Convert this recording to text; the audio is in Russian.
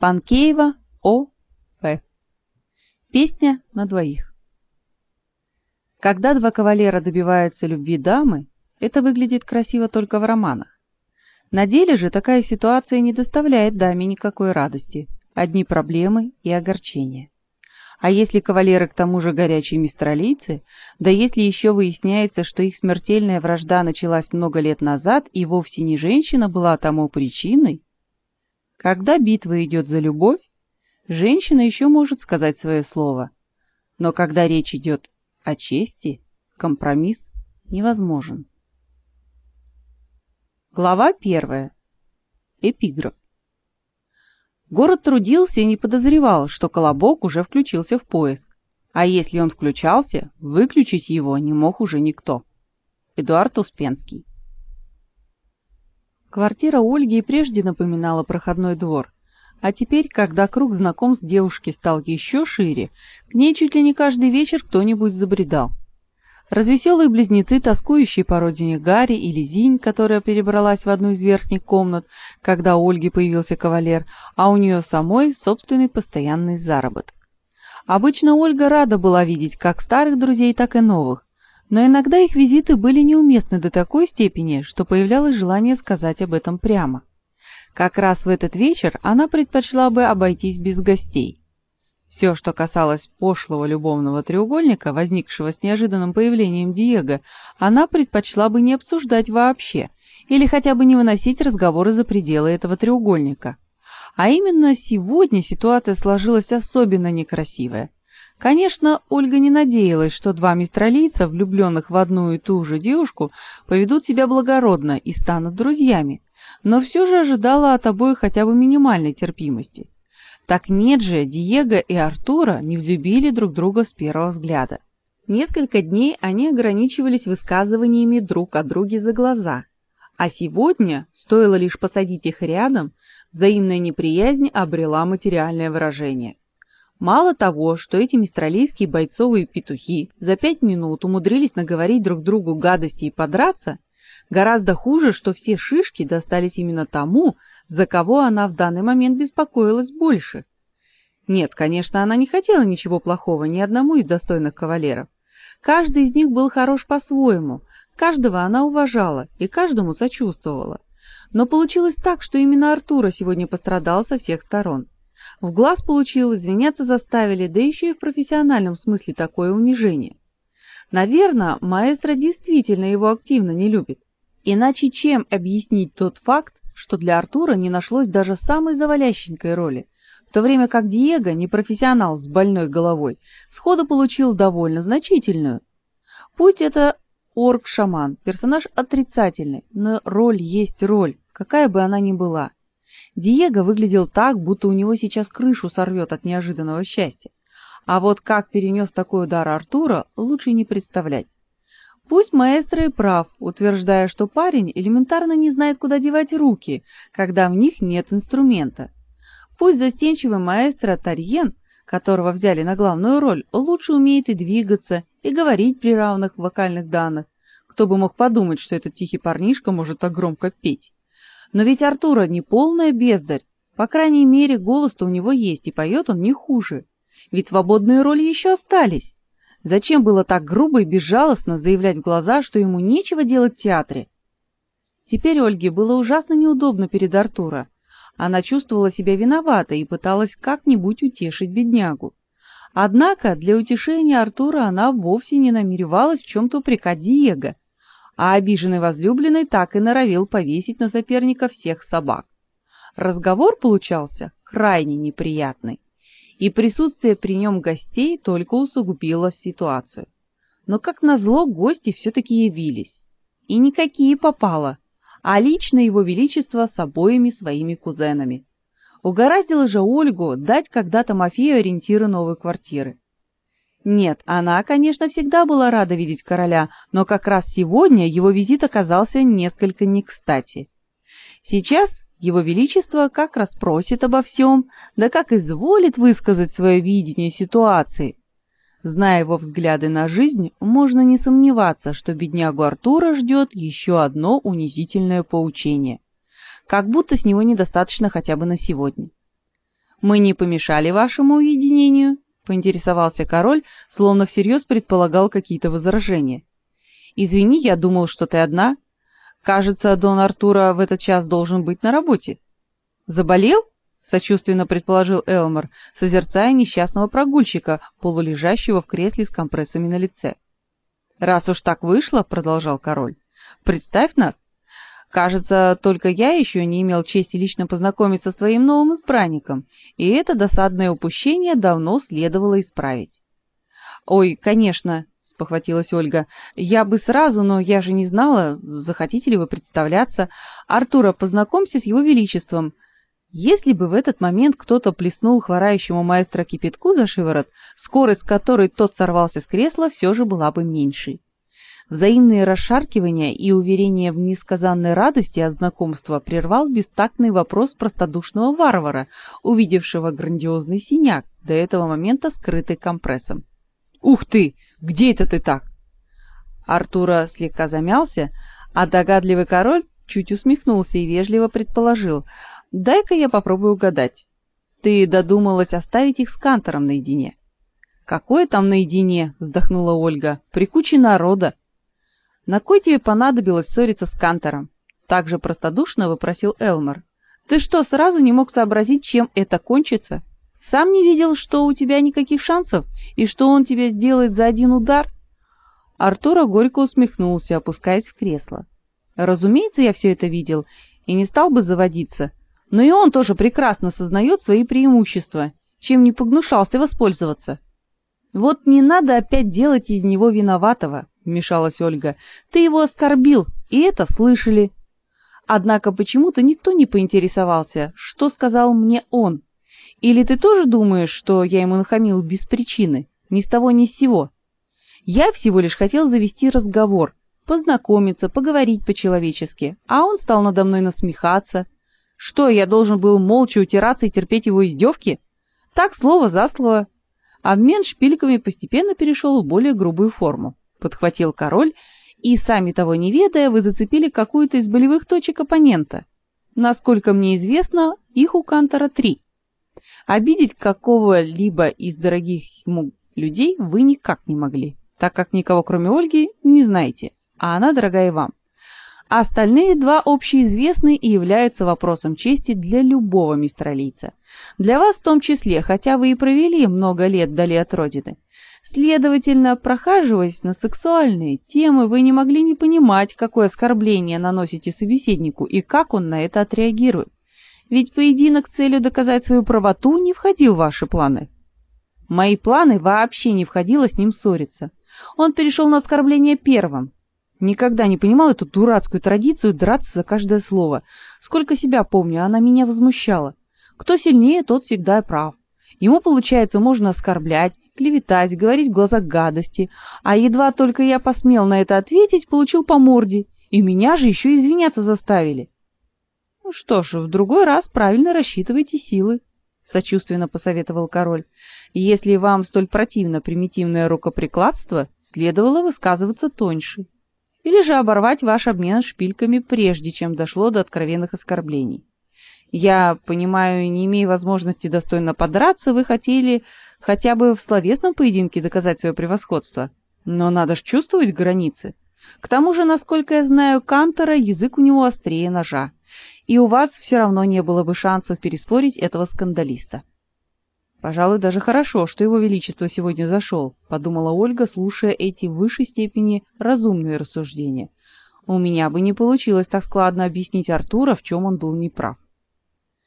Панкеева О.П. Песня на двоих. Когда два кавалера добиваются любви дамы, это выглядит красиво только в романах. На деле же такая ситуация не доставляет даме никакой радости, одни проблемы и огорчения. А если кавалеры к тому же горячие мистралийцы, да если еще выясняется, что их смертельная вражда началась много лет назад и вовсе не женщина была тому причиной, когда битва идет за любовь, женщина еще может сказать свое слово. Но когда речь идет о чести, компромисс невозможен. Глава первая. Эпиграф. Город трудился и не подозревал, что Колобок уже включился в поиск. А если он включался, выключить его не мог уже никто. Эдуард Успенский. Квартира Ольги и прежде напоминала проходной двор, а теперь, когда круг знакомств девушки стал еще шире, к ней чуть ли не каждый вечер кто-нибудь забредал. Развеселые близнецы, тоскующие по родине Гарри и Лизинь, которая перебралась в одну из верхних комнат, когда у Ольги появился кавалер, а у нее самой собственный постоянный заработок. Обычно Ольга рада была видеть как старых друзей, так и новых, но иногда их визиты были неуместны до такой степени, что появлялось желание сказать об этом прямо. Как раз в этот вечер она предпочла бы обойтись без гостей. Все, что касалось пошлого любовного треугольника, возникшего с неожиданным появлением Диего, она предпочла бы не обсуждать вообще, или хотя бы не выносить разговоры за пределы этого треугольника. А именно сегодня ситуация сложилась особенно некрасивая. Конечно, Ольга не надеялась, что два мистралийца, влюбленных в одну и ту же девушку, поведут себя благородно и станут друзьями, но все же ожидала от обоих хотя бы минимальной терпимости. Так нет же, Диего и Артура не взлюбили друг друга с первого взгляда. Несколько дней они ограничивались высказываниями друг о друге за глаза, а сегодня, стоило лишь посадить их рядом, взаимная неприязнь обрела материальное выражение. Мало того, что эти мистралийские бойцовые петухи за пять минут умудрились наговорить друг другу гадости и подраться, гораздо хуже, что все шишки достались именно тому, за кого она в данный момент беспокоилась больше. Нет, конечно, она не хотела ничего плохого ни одному из достойных кавалеров. Каждый из них был хорош по-своему, каждого она уважала и каждому сочувствовала. Но получилось так, что именно Артура сегодня пострадал со всех сторон. В глаз получилось, извиняться заставили, да еще и в профессиональном смысле такое унижение. Наверное, маэстро действительно его активно не любит. Иначе чем объяснить тот факт, что для Артура не нашлось даже самой завалященькой роли, в то время как Диего, непрофессионал с больной головой, сходу получил довольно значительную. Пусть это орк-шаман, персонаж отрицательный, но роль есть роль, какая бы она ни была. Диего выглядел так, будто у него сейчас крышу сорвет от неожиданного счастья. А вот как перенес такой удар Артура, лучше не представлять. Пусть маэстро и прав, утверждая, что парень элементарно не знает, куда девать руки, когда в них нет инструмента. Пусть застенчивый маэстро Тарьен, которого взяли на главную роль, лучше умеет и двигаться, и говорить при равных вокальных данных. Кто бы мог подумать, что этот тихий парнишка может так громко петь. Но ведь Артура не полная бездарь. По крайней мере, голос-то у него есть, и поет он не хуже. Ведь свободные роли еще остались. Зачем было так грубо и безжалостно заявлять в глаза, что ему нечего делать в театре? Теперь Ольге было ужасно неудобно перед Артура. Она чувствовала себя виноватой и пыталась как-нибудь утешить беднягу. Однако для утешения Артура она вовсе не намеревалась в чем-то упрекать Диего, а обиженный возлюбленный так и норовил повесить на соперника всех собак. Разговор получался крайне неприятный, и присутствие при нем гостей только усугубило ситуацию. Но как назло гости все-таки явились. И никакие попало, а лично его величество с обоими своими кузенами. Угораздило же Ольгу дать когда-то Мафею ориентиры новой квартиры. Нет, она, конечно, всегда была рада видеть короля, но как раз сегодня его визит оказался несколько не кстати. Сейчас его величество как раз просит обо всем, да как изволит высказать свое видение ситуации. Зная его взгляды на жизнь, можно не сомневаться, что беднягу Артура ждет еще одно унизительное поучение. Как будто с него недостаточно хотя бы на сегодня. Мы не помешали вашему уединению? Поинтересовался король, словно всерьез предполагал какие-то возражения. Извини, я думал, что ты одна. Кажется, Дон Артура в этот час должен быть на работе. Заболел? сочувственно предположил Элмор, созерцая несчастного прогульщика, полулежащего в кресле с компрессами на лице. Раз уж так вышло, продолжал король. Представь нас. Кажется, только я еще не имел чести лично познакомиться с твоим новым избранником, и это досадное упущение давно следовало исправить. Ой, конечно, спохватилась Ольга. Я бы сразу, но я же не знала, захотите ли вы представляться. Артура, познакомься с его величеством. Если бы в этот момент кто-то плеснул хворающему маэстро кипятку за шиворот, скорость которой тот сорвался с кресла, все же была бы меньшей. Взаимные расшаркивания и уверения в несказанной радости от знакомства прервал бестактный вопрос простодушного варвара, увидевшего грандиозный синяк, до этого момента скрытый компрессом. «Ух ты! Где это ты так?» Артура слегка замялся, а догадливый король чуть усмехнулся и вежливо предположил — Дай-ка я попробую угадать. Ты додумалась оставить их с Кантором наедине? Какое там наедине, вздохнула Ольга. При куче народа. На кой тебе понадобилось ссориться с Кантором? также простодушно вопросил Элмор. Ты что, сразу не мог сообразить, чем это кончится? Сам не видел, что у тебя никаких шансов и что он тебя сделает за один удар? Артура горько усмехнулся, опускаясь в кресло. Разумеется, я все это видел и не стал бы заводиться, но и он тоже прекрасно сознает свои преимущества, чем не погнушался воспользоваться. Вот не надо опять делать из него виноватого, вмешалась Ольга. Ты его оскорбил, и это слышали. Однако почему-то никто не поинтересовался, что сказал мне он. Или ты тоже думаешь, что я ему нахамил без причины, ни с того ни с сего? Я всего лишь хотел завести разговор, познакомиться, поговорить по-человечески, а он стал надо мной насмехаться, что, я должен был молча утираться и терпеть его издевки? Так, слово за слово. Обмен шпильками постепенно перешел в более грубую форму. Подхватил король, и, сами того не ведая, вы зацепили какую-то из болевых точек оппонента. Насколько мне известно, их у Кантора три. Обидеть какого-либо из дорогих ему людей вы никак не могли, так как никого, кроме Ольги, не знаете, а она дорогая вам а остальные два общеизвестны и являются вопросом чести для любого мистралийца. Для вас в том числе, хотя вы и провели много лет вдали от родины. Следовательно, прохаживаясь на сексуальные темы, вы не могли не понимать, какое оскорбление наносите собеседнику и как он на это отреагирует. Ведь поединок с целью доказать свою правоту не входил в ваши планы. Мои планы вообще не входило с ним ссориться. Он перешел на оскорбление первым, Никогда не понимал эту дурацкую традицию драться за каждое слово. Сколько себя помню, она меня возмущала. Кто сильнее, тот всегда прав. Ему, получается, можно оскорблять, клеветать, говорить в глаза гадости, а едва только я посмел на это ответить, получил по морде, и меня же еще извиняться заставили. Ну что ж, в другой раз правильно рассчитывайте силы, сочувственно посоветовал король. Если вам столь противно примитивное рукоприкладство, следовало высказываться тоньше или же оборвать ваш обмен шпильками прежде, чем дошло до откровенных оскорблений. Я понимаю, не имея возможности достойно подраться, вы хотели хотя бы в словесном поединке доказать свое превосходство, но надо ж чувствовать границы. К тому же, насколько я знаю Кантора, язык у него острее ножа, и у вас все равно не было бы шансов переспорить этого скандалиста. Пожалуй, даже хорошо, что его величество сегодня зашел», — подумала Ольга, слушая эти в высшей степени разумные рассуждения. У меня бы не получилось так складно объяснить Артура, в чем он был неправ.